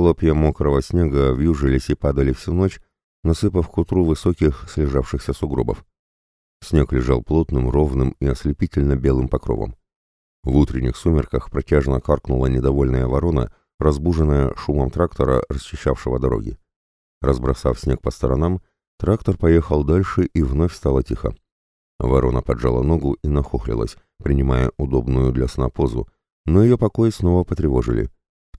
Хлопья мокрого снега вьюжились и падали всю ночь, насыпав к утру высоких слежавшихся сугробов. Снег лежал плотным, ровным и ослепительно белым покровом. В утренних сумерках протяжно каркнула недовольная ворона, разбуженная шумом трактора, расчищавшего дороги. Разбросав снег по сторонам, трактор поехал дальше и вновь стало тихо. Ворона поджала ногу и нахохлилась, принимая удобную для сна позу, но ее покой снова потревожили.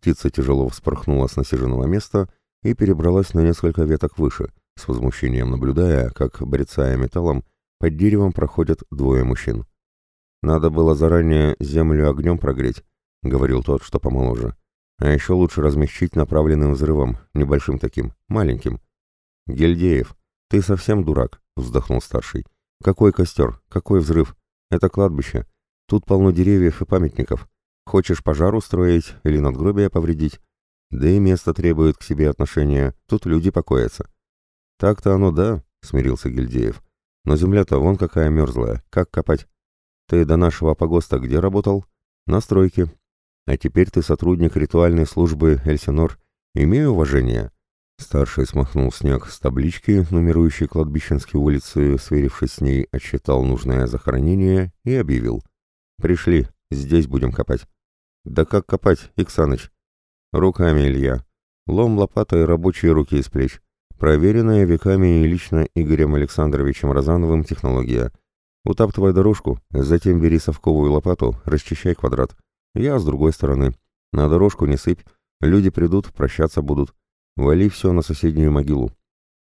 Птица тяжело вспорхнула с насиженного места и перебралась на несколько веток выше, с возмущением наблюдая, как, брецая металлом, под деревом проходят двое мужчин. «Надо было заранее землю огнем прогреть», — говорил тот, что помоложе. «А еще лучше размягчить направленным взрывом, небольшим таким, маленьким». «Гильдеев, ты совсем дурак», — вздохнул старший. «Какой костер? Какой взрыв? Это кладбище. Тут полно деревьев и памятников. Хочешь пожар устроить или надгробие повредить? Да и место требует к себе отношения. Тут люди покоятся». «Так-то оно да», — смирился Гильдеев. «Но земля-то вон какая мерзлая. Как копать?» Ты до нашего погоста где работал? На стройке. А теперь ты сотрудник ритуальной службы Эльсинор. Имею уважение?» Старший смахнул снег с таблички, нумерующей кладбищенские улицы, сверившись с ней, отсчитал нужное захоронение и объявил. «Пришли, здесь будем копать». «Да как копать, Иксаныч?» «Руками, Илья. Лом лопатой рабочие руки из плеч. Проверенная веками и лично Игорем Александровичем Розановым технология. Утаптывай дорожку, затем бери совковую лопату, расчищай квадрат. Я с другой стороны. На дорожку не сыпь. Люди придут, прощаться будут. Вали все на соседнюю могилу.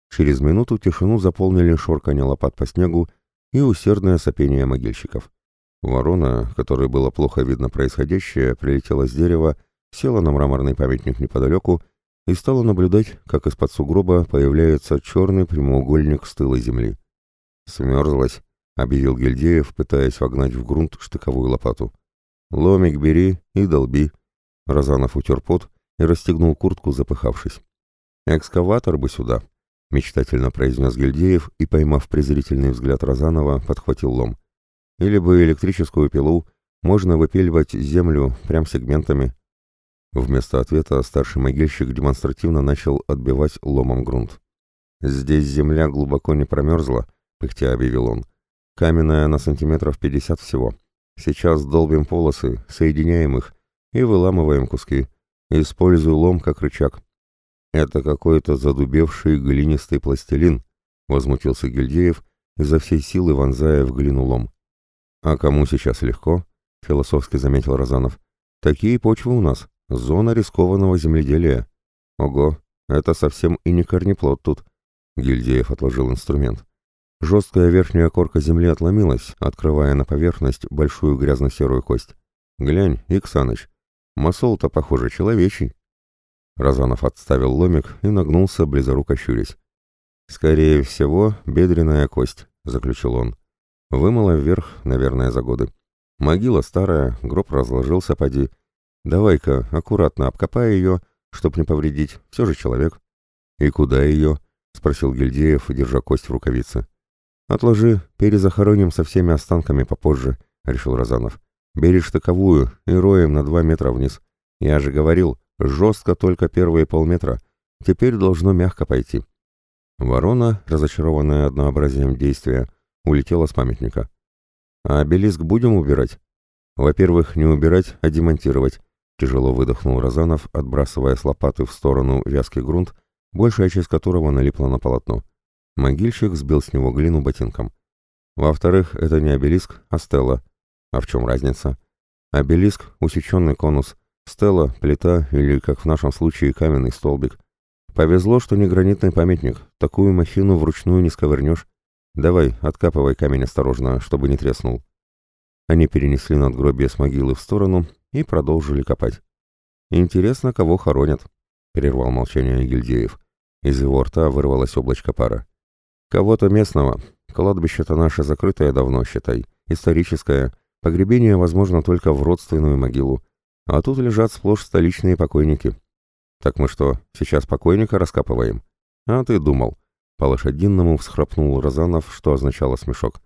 Через минуту тишину заполнили шорканье лопат по снегу и усердное сопение могильщиков. Ворона, которой было плохо видно происходящее, прилетела с дерева, села на мраморный памятник неподалеку и стала наблюдать, как из-под сугроба появляется черный прямоугольник стылой земли. Смерзлась, — объявил Гильдеев, пытаясь вогнать в грунт штыковую лопату. «Ломик бери и долби». Розанов утер пот и расстегнул куртку, запыхавшись. «Экскаватор бы сюда», — мечтательно произнес Гильдеев и, поймав презрительный взгляд Розанова, подхватил лом. «Или бы электрическую пилу, можно выпиливать землю прям сегментами». Вместо ответа старший могильщик демонстративно начал отбивать ломом грунт. «Здесь земля глубоко не промерзла», — пыхтя объявил он. Каменная на сантиметров 50 всего. Сейчас долбим полосы, соединяем их и выламываем куски. Использую лом как рычаг. Это какой-то задубевший глинистый пластилин, возмутился Гильдеев, изо всей силы вонзая в глину лом. А кому сейчас легко? философски заметил Розанов. Такие почвы у нас, зона рискованного земледелия. Ого, это совсем и не корнеплод тут. Гильдеев отложил инструмент. Жесткая верхняя корка земли отломилась, открывая на поверхность большую грязно-серую кость. «Глянь, Иксаныч, масол-то, похоже, человечий». Разанов отставил ломик и нагнулся, близоруко щурясь. «Скорее всего, бедренная кость», — заключил он. Вымыла вверх, наверное, за годы. Могила старая, гроб разложился, поди. Давай-ка, аккуратно обкопай ее, чтоб не повредить, все же человек. «И куда ее?» — спросил Гильдеев, держа кость в рукавице. «Отложи, перезахороним со всеми останками попозже», — решил Розанов. «Берешь таковую и роем на два метра вниз. Я же говорил, жестко только первые полметра. Теперь должно мягко пойти». Ворона, разочарованная однообразием действия, улетела с памятника. «А обелиск будем убирать?» «Во-первых, не убирать, а демонтировать», — тяжело выдохнул Розанов, отбрасывая с лопаты в сторону вязкий грунт, большая часть которого налипла на полотно. Могильщик сбил с него глину ботинком. Во-вторых, это не обелиск, а стела. А в чем разница? Обелиск — усеченный конус, стела — плита или, как в нашем случае, каменный столбик. Повезло, что не гранитный памятник, такую махину вручную не сковырнешь. Давай, откапывай камень осторожно, чтобы не треснул. Они перенесли надгробие с могилы в сторону и продолжили копать. «Интересно, кого хоронят?» — прервал молчание Гильдеев. Из его рта вырвалось облачко пара. Кого-то местного. Кладбище-то наше закрытое давно, считай. Историческое. Погребение возможно только в родственную могилу. А тут лежат сплошь столичные покойники. Так мы что, сейчас покойника раскапываем? А ты думал. По-лошадинному всхрапнул Розанов, что означало смешок.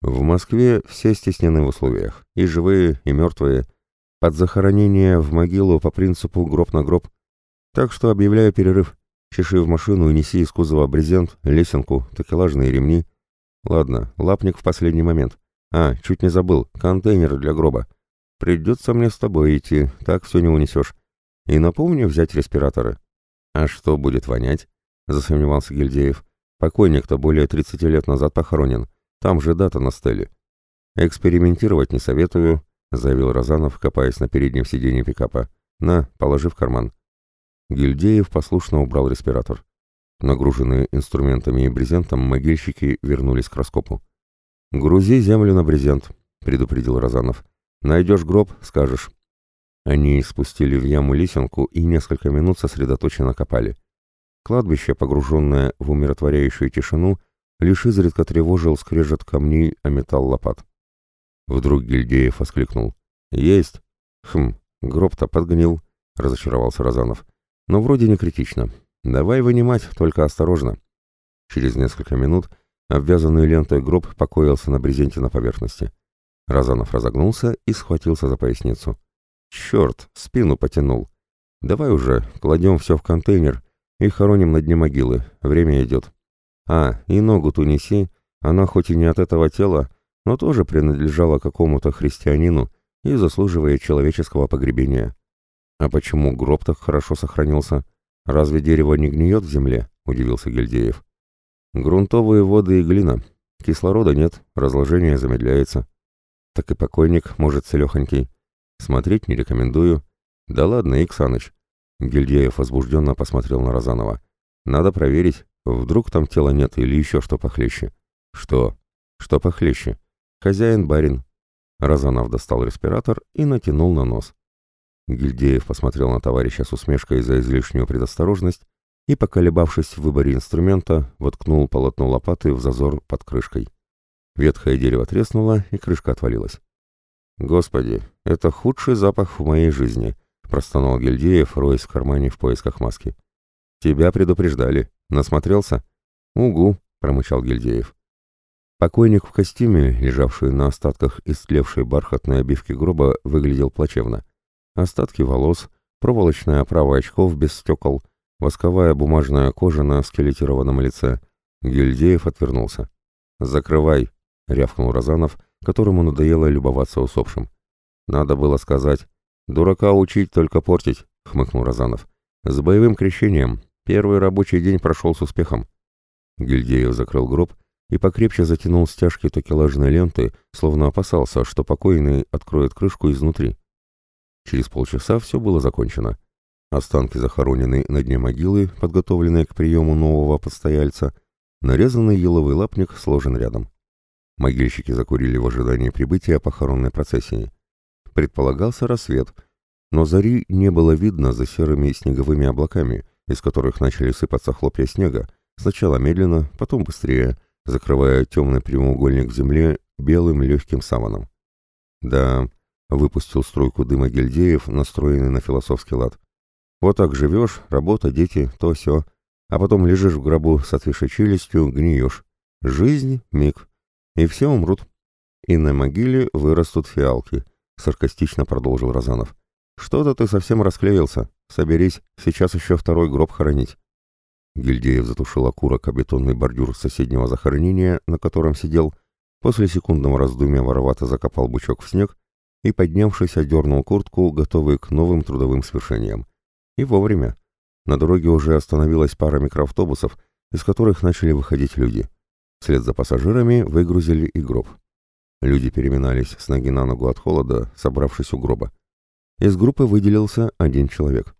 В Москве все стеснены в условиях. И живые, и мертвые. Под захоронение в могилу по принципу гроб на гроб. Так что объявляю перерыв. Чеши в машину и неси из кузова брезент, лесенку, такелажные ремни. Ладно, лапник в последний момент. А, чуть не забыл, контейнер для гроба. Придется мне с тобой идти, так все не унесешь. И напомни взять респираторы. А что будет вонять? Засомневался Гильдеев. Покойник-то более 30 лет назад похоронен. Там же дата на стеле. Экспериментировать не советую, заявил Розанов, копаясь на переднем сиденье пикапа. На, положи в карман. Гильдеев послушно убрал респиратор. Нагруженные инструментами и брезентом, могильщики вернулись к раскопу. «Грузи землю на брезент», — предупредил Розанов. «Найдешь гроб, скажешь». Они спустили в яму лисенку и несколько минут сосредоточенно копали. Кладбище, погруженное в умиротворяющую тишину, лишь изредка тревожил скрежет камней о металл лопат. Вдруг Гильдеев воскликнул. «Есть!» «Хм, гроб-то подгнил», — разочаровался Розанов. «Но вроде не критично. Давай вынимать, только осторожно». Через несколько минут обвязанный лентой гроб покоился на брезенте на поверхности. Розанов разогнулся и схватился за поясницу. «Черт, спину потянул. Давай уже, кладем все в контейнер и хороним на дне могилы. Время идет. А, и ногу ту неси, она хоть и не от этого тела, но тоже принадлежала какому-то христианину и заслуживает человеческого погребения. А почему гроб так хорошо сохранился? Разве дерево не гниет в земле? Удивился Гильдеев. Грунтовые воды и глина. Кислорода нет, разложение замедляется. Так и покойник, может, целехонький. Смотреть не рекомендую. Да ладно, Иксаныч. Гильдеев возбужденно посмотрел на Розанова. Надо проверить, вдруг там тела нет или еще что похлеще. Что? Что похлеще? Хозяин-барин. Розанов достал респиратор и натянул на нос. Гильдеев посмотрел на товарища с усмешкой за излишнюю предосторожность и, поколебавшись в выборе инструмента, воткнул полотно лопаты в зазор под крышкой. Ветхое дерево треснуло, и крышка отвалилась. «Господи, это худший запах в моей жизни», — простонал Гильдеев, роясь в кармане в поисках маски. «Тебя предупреждали. Насмотрелся?» «Угу», — промычал Гильдеев. Покойник в костюме, лежавший на остатках истлевшей бархатной обивки гроба, выглядел плачевно. Остатки волос, проволочная оправа очков без стекол, восковая бумажная кожа на скелетированном лице. Гильдеев отвернулся. «Закрывай!» — рявкнул Розанов, которому надоело любоваться усопшим. «Надо было сказать. Дурака учить, только портить», — хмыкнул Розанов. «С боевым крещением. Первый рабочий день прошел с успехом». Гильдеев закрыл гроб и покрепче затянул стяжки такелажной ленты, словно опасался, что покойный откроет крышку изнутри. Через полчаса все было закончено. Останки захоронены на дне могилы, подготовленные к приему нового постояльца, нарезанный еловый лапник сложен рядом. Могильщики закурили в ожидании прибытия похоронной процессии. Предполагался рассвет, но зари не было видно за серыми снеговыми облаками, из которых начали сыпаться хлопья снега, сначала медленно, потом быстрее, закрывая темный прямоугольник в земле белым легким саваном. Да, выпустил струйку дыма гильдеев, настроенный на философский лад. Вот так живешь, работа, дети, то все, а потом лежишь в гробу с отвисшей челюстью, гниешь. Жизнь — миг, и все умрут. И на могиле вырастут фиалки, саркастично продолжил Розанов. Что-то ты совсем расклеился. Соберись, сейчас еще второй гроб хоронить. Гильдеев затушил окурок о бетонный бордюр соседнего захоронения, на котором сидел, после секундного раздумья воровато закопал бучок в снег и, поднявшись, одернул куртку, готовый к новым трудовым свершениям. И вовремя. На дороге уже остановилась пара микроавтобусов, из которых начали выходить люди. Вслед за пассажирами выгрузили и гроб. Люди переминались с ноги на ногу от холода, собравшись у гроба. Из группы выделился один человек.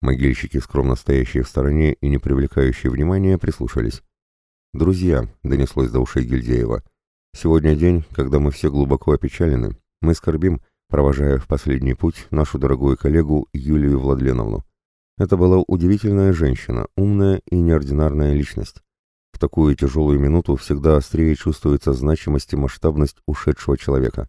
Могильщики, скромно стоящие в стороне и не привлекающие внимания, прислушались. «Друзья», — донеслось до ушей Гильдеева, — «сегодня день, когда мы все глубоко опечалены. Мы скорбим, провожая в последний путь нашу дорогую коллегу Юлию Владленовну. Это была удивительная женщина, умная и неординарная личность. Такую тяжелую минуту всегда острее чувствуется значимость и масштабность ушедшего человека.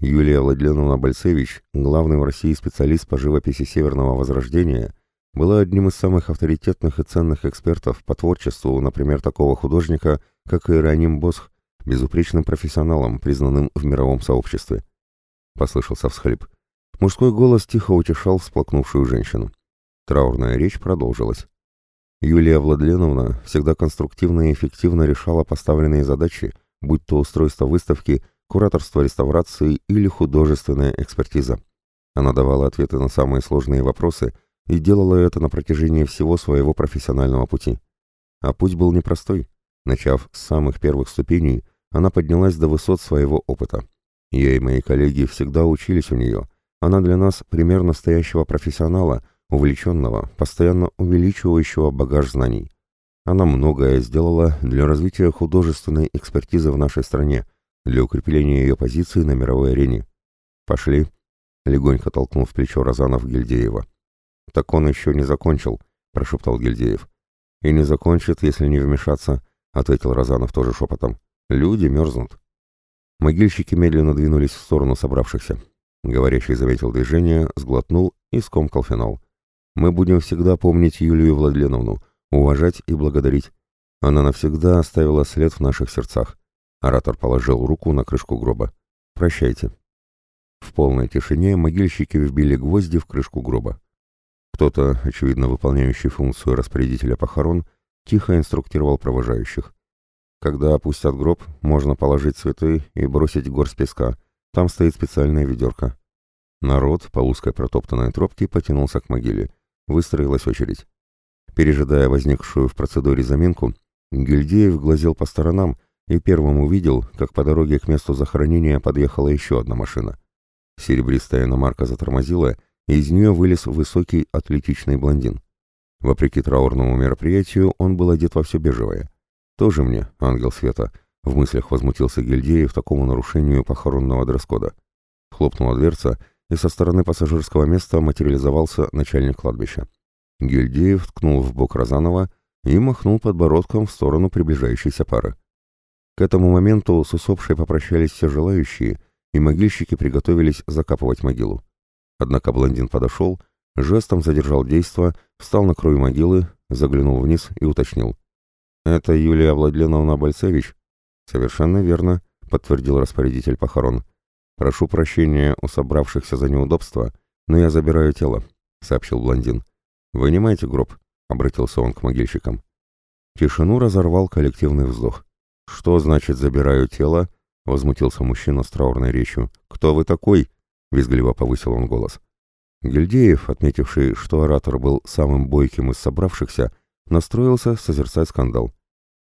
Юлия Владленовна Бальцевич, главный в России специалист по живописи Северного Возрождения, была одним из самых авторитетных и ценных экспертов по творчеству, например, такого художника, как Иероним Босх, безупречным профессионалом, признанным в мировом сообществе. Послышался всхлип. Мужской голос тихо утешал всплакнувшую женщину. Траурная речь продолжилась. Юлия Владленовна всегда конструктивно и эффективно решала поставленные задачи, будь то устройство выставки, кураторство реставрации или художественная экспертиза. Она давала ответы на самые сложные вопросы и делала это на протяжении всего своего профессионального пути. А путь был непростой. Начав с самых первых ступеней, она поднялась до высот своего опыта. Я и мои коллеги всегда учились у нее. Она для нас пример настоящего профессионала, увлеченного, постоянно увеличивающего багаж знаний. Она многое сделала для развития художественной экспертизы в нашей стране, для укрепления ее позиции на мировой арене. «Пошли», — легонько толкнул в плечо Розанов Гильдеева. «Так он еще не закончил», — прошептал Гильдеев. «И не закончит, если не вмешаться», — ответил Розанов тоже шепотом. «Люди мерзнут». Могильщики медленно двинулись в сторону собравшихся. Говорящий заметил движение, сглотнул и скомкал финал. «Мы будем всегда помнить Юлию Владленовну, уважать и благодарить. Она навсегда оставила след в наших сердцах». Оратор положил руку на крышку гроба. «Прощайте». В полной тишине могильщики вбили гвозди в крышку гроба. Кто-то, очевидно выполняющий функцию распорядителя похорон, тихо инструктировал провожающих. Когда опустят гроб, можно положить цветы и бросить горсть песка. Там стоит специальная ведерко. Народ по узкой протоптанной тропке потянулся к могиле. Выстроилась очередь. Пережидая возникшую в процедуре заминку, Гильдеев глазел по сторонам и первым увидел, как по дороге к месту захоронения подъехала еще одна машина. Серебристая иномарка затормозила, и из нее вылез высокий атлетичный блондин. Вопреки траурному мероприятию, он был одет во все бежевое. «Тоже мне, ангел света», — в мыслях возмутился Гильдеев такому нарушению похоронного дресс-кода. Хлопнула дверца, и со стороны пассажирского места материализовался начальник кладбища. Гильдеев ткнул в бок Розанова и махнул подбородком в сторону приближающейся пары. К этому моменту с усопшей попрощались все желающие, и могильщики приготовились закапывать могилу. Однако блондин подошел, жестом задержал действо, встал на краю могилы, заглянул вниз и уточнил. «Это Юлия Владленовна Бальцевич?» «Совершенно верно», — подтвердил распорядитель похорон. «Прошу прощения у собравшихся за неудобства, но я забираю тело», — сообщил блондин. «Вынимайте гроб», — обратился он к могильщикам. Тишину разорвал коллективный вздох. «Что значит «забираю тело»?» — возмутился мужчина с траурной речью. «Кто вы такой?» — визгливо повысил он голос. Гильдеев, отметивший, что оратор был самым бойким из собравшихся, настроился созерцать скандал.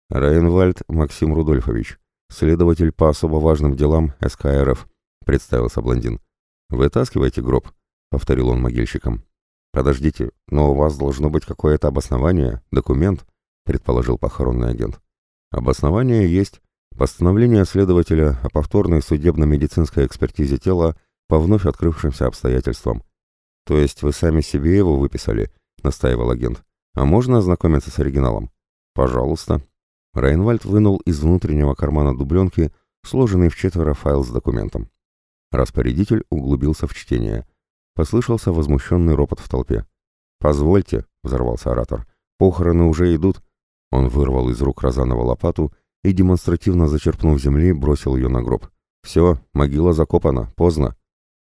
«Райнвальд Максим Рудольфович, следователь по особо важным делам СКРФ», — представился блондин. «Вытаскивайте гроб», — повторил он могильщикам. «Подождите, но у вас должно быть какое-то обоснование, документ», — предположил похоронный агент. «Обоснование есть. Постановление следователя о повторной судебно-медицинской экспертизе тела по вновь открывшимся обстоятельствам. То есть вы сами себе его выписали?» — настаивал агент. «А можно ознакомиться с оригиналом?» «Пожалуйста». Райнвальд вынул из внутреннего кармана дубленки сложенный в четверо файл с документом. Распорядитель углубился в чтение. Послышался возмущенный ропот в толпе. «Позвольте», — взорвался оратор, — «похороны уже идут». Он вырвал из рук Розанова лопату и, демонстративно зачерпнув земли, бросил ее на гроб. «Все, могила закопана, поздно».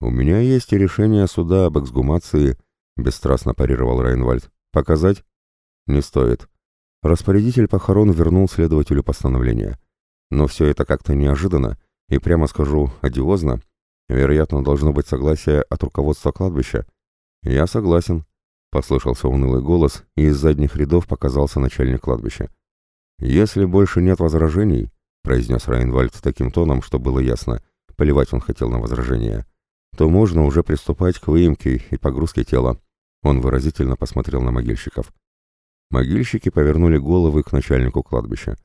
«У меня есть и решение суда об эксгумации», — бесстрастно парировал Райнвальд. «Показать?» «Не стоит». Распорядитель похорон вернул следователю постановление. Но все это как-то неожиданно и, прямо скажу, одиозно. Вероятно, должно быть согласие от руководства кладбища. «Я согласен», — послышался унылый голос, и из задних рядов показался начальник кладбища. «Если больше нет возражений», — произнес Райнвальд таким тоном, что было ясно, поливать он хотел на возражения, то можно уже приступать к выемке и погрузке тела. Он выразительно посмотрел на могильщиков. Могильщики повернули головы к начальнику кладбища.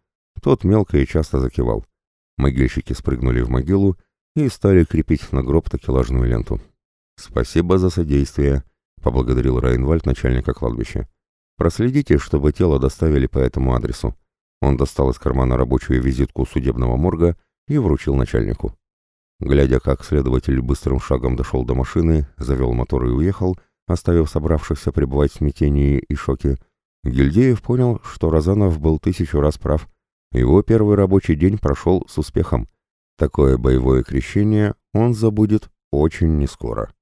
Тот мелко и часто закивал. Могильщики спрыгнули в могилу и стали крепить на гроб такелажную ленту. «Спасибо за содействие», — поблагодарил Райнвальд начальника кладбища. «Проследите, чтобы тело доставили по этому адресу». Он достал из кармана рабочую визитку судебного морга и вручил начальнику. Глядя, как следователь быстрым шагом дошел до машины, завел мотор и уехал, оставив собравшихся пребывать в смятении и шоке, Гильдеев понял, что Розанов был тысячу раз прав. Его первый рабочий день прошел с успехом. Такое боевое крещение он забудет очень нескоро.